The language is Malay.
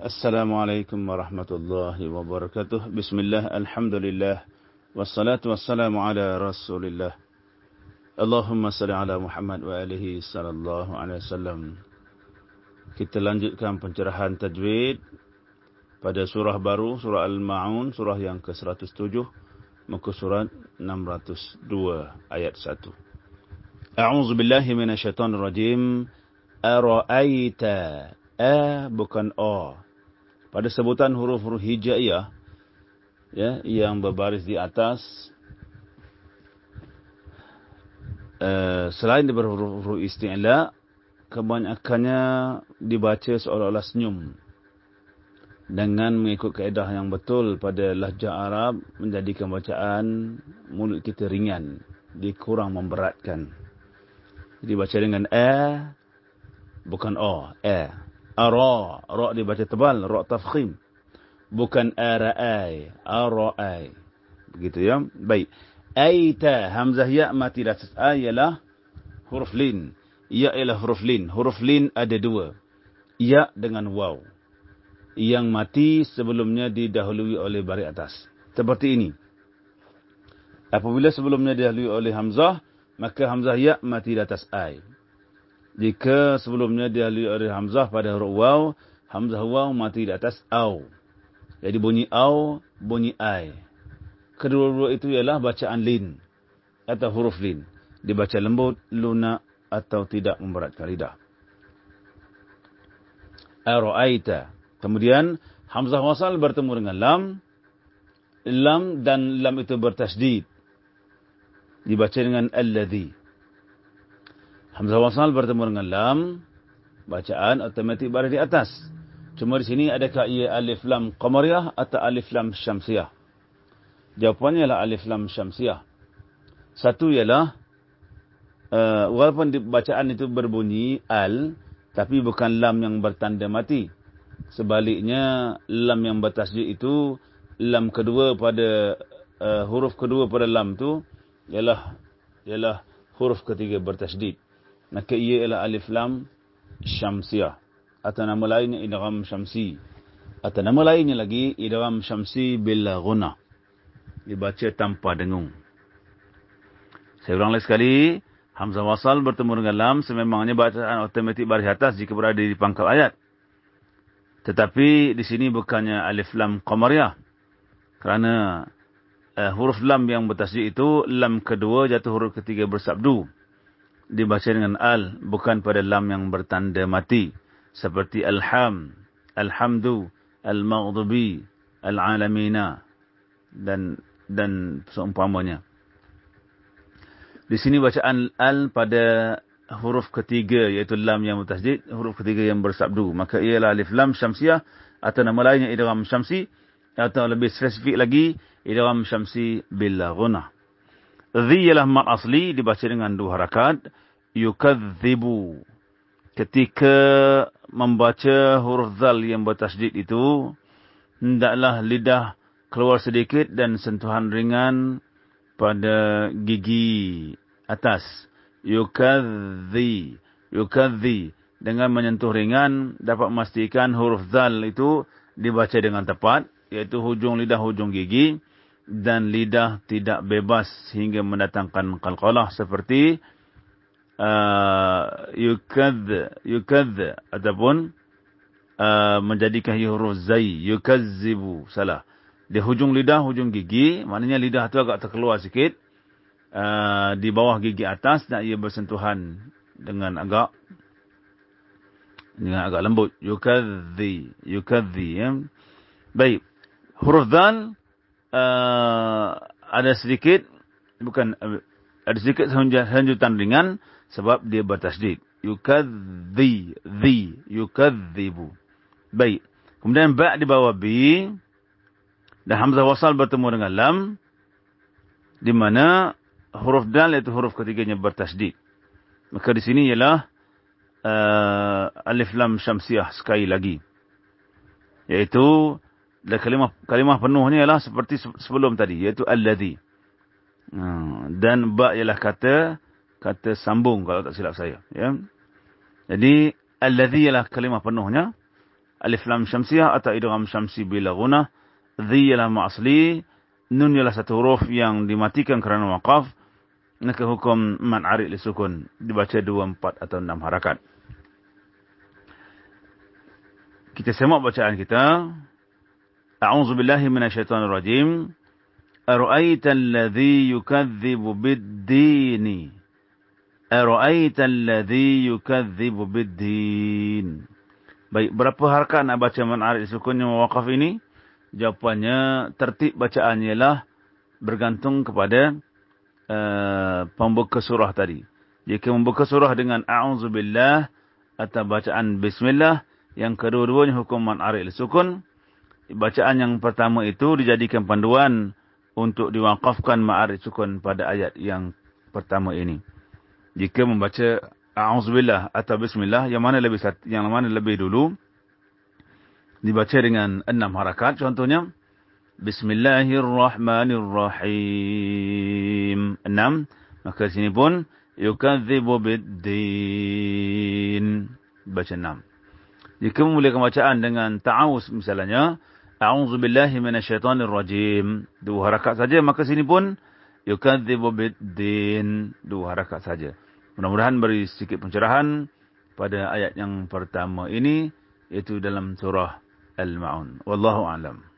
Assalamualaikum warahmatullahi wabarakatuh. Bismillah, alhamdulillah. Wassalatu wassalamu ala rasulillah. Allahumma salli ala Muhammad wa alihi sallallahu alaihi wasallam. Kita lanjutkan pencerahan tajwid pada surah baru, surah Al-Ma'un, surah yang ke-107, muka surat 602 ayat 1. A'udzu billahi minasyaitonir rajim. Ara'aita a bukan o pada sebutan huruf-huruf hijaiyah ya yang berbaris di atas uh, selain daripada huruf-huruf isti'la kebanyakannya dibaca seolah-olah senyum. Dengan mengikut kaedah yang betul pada lahjah Arab menjadikan bacaan mulut kita ringan dikurang memberatkan. Dibaca dengan a bukan o a Ara. Ra dibaca tebal. Ra tafkhim. Bukan ara'ai. Ara'ai. Begitu ya. Baik. Aita. Hamzah ya mati atas A ialah huruf lin. Ya ialah huruf lin. Huruf lin ada dua. Ya dengan waw. Yang mati sebelumnya didahului oleh baris atas. Seperti ini. Apabila sebelumnya didahului oleh Hamzah. Maka Hamzah ya mati atas A jika sebelumnya dihalui oleh Hamzah pada huruf waw, Hamzah waw mati di atas aw. Jadi bunyi aw, bunyi ai. Kedua-dua itu ialah bacaan lin atau huruf lin. Dibaca lembut, lunak atau tidak memberatkan lidah. Ara'aita. Kemudian Hamzah wasal bertemu dengan lam. Lam dan lam itu bertasdid. Dibaca dengan alladhi. Hamzah wasal bertemu dengan lam. Bacaan otomatik berada di atas. Cuma di sini adakah ia alif lam qamariyah atau alif lam syamsiyah? Jawapannya ialah alif lam syamsiyah. Satu ialah uh, walaupun bacaan itu berbunyi al tapi bukan lam yang bertanda mati. Sebaliknya lam yang bertasjid itu lam kedua pada uh, huruf kedua pada lam tu ialah ialah huruf ketiga bertasjid maka ia ialah alif lam syamsiyah. Atau nama lainnya idgham syamsi. Atau nama lainnya lagi idgham syamsi bila ghunna dibaca tanpa dengung. Saya ulang lagi sekali. Hamzah wasal bertemu dengan lam sememangnya bacaan otomatik baris atas jika berada di pangkal ayat. Tetapi di sini bukannya alif lam qamariyah. Kerana uh, huruf lam yang bertasjid itu lam kedua jatuh huruf ketiga bersabdu dibaca dengan al bukan pada lam yang bertanda mati seperti alham alhamdu almaghdubi alalamina dan dan seumpamanya. Di sini bacaan al pada huruf ketiga iaitu lam yang mutasydid huruf ketiga yang bersabdu. Maka ialah alif lam syamsiah atau nama lainnya idgham syamsi atau lebih spesifik lagi idgham syamsi bil ghunnah Dhi ialah mat asli dibaca dengan dua harakat. Yukadzibu. Ketika membaca huruf zal yang bertasdid itu. Hendaklah lidah keluar sedikit dan sentuhan ringan pada gigi atas. Yukadzi. Yukadzi. Dengan menyentuh ringan dapat memastikan huruf zal itu dibaca dengan tepat. Iaitu hujung lidah, hujung gigi dan lidah tidak bebas hingga mendatangkan qalqalah seperti uh, yukadz yukadz ataupun uh, menjadikan huruf zai yukazzibu salah. Di hujung lidah hujung gigi maknanya lidah tu agak terkeluar sikit uh, di bawah gigi atas dan ia bersentuhan dengan agak dengan agak lembut. Yukadzi yukadzi ya. Baik. Huruf dzal uh, ada sedikit bukan ada sedikit hanjutan ringan sebab dia bertasdid. Yukadzi dhi yukadzibu. Baik. Kemudian ba di bawah b dan hamzah wasal bertemu dengan lam di mana huruf dal itu huruf ketiganya bertasdid. Maka di sini ialah uh, alif lam syamsiah sekali lagi. Yaitu dan kalimah kalimah penuhnya ialah seperti sebelum tadi iaitu allazi. Hmm, dan ba ialah kata kata sambung kalau tak silap saya, ya. Jadi allazi ialah kalimah penuhnya. Alif lam syamsiah atau idgham syamsi bila gunah dhi ialah ma'asli. Nun ialah satu huruf yang dimatikan kerana waqaf. Maka hukum man arid li sukun. Dibaca dua empat atau enam harakat. Kita semak bacaan kita a'udzu billahi minasyaitonir rajim ara'aita alladhi yukadzibu bid-dini ara'aita alladhi yukadzibu bid-din baik berapa harakat nak baca man arid li sukun yang waqaf ini jawapannya tertib bacaan ialah bergantung kepada uh, pembuka surah tadi. Jika membuka surah dengan a'udzubillah atau bacaan bismillah, yang kedua-duanya hukuman arik sukun. Bacaan yang pertama itu dijadikan panduan untuk diwakafkan ma'arik sukun pada ayat yang pertama ini. Jika membaca a'udzubillah atau bismillah, yang mana lebih yang mana lebih dulu, dibaca dengan enam harakat. Contohnya, Bismillahirrahmanirrahim. Enam. Maka sini pun, Yukadzibu biddin. Baca enam. Jika memulakan bacaan dengan ta'awus misalnya, A'udzu billahi minasyaitonir rajim. Dua harakat saja maka sini pun yukadzibu biddin. Dua harakat saja. Mudah-mudahan beri sedikit pencerahan pada ayat yang pertama ini yaitu dalam surah Al-Ma'un. Wallahu a'lam.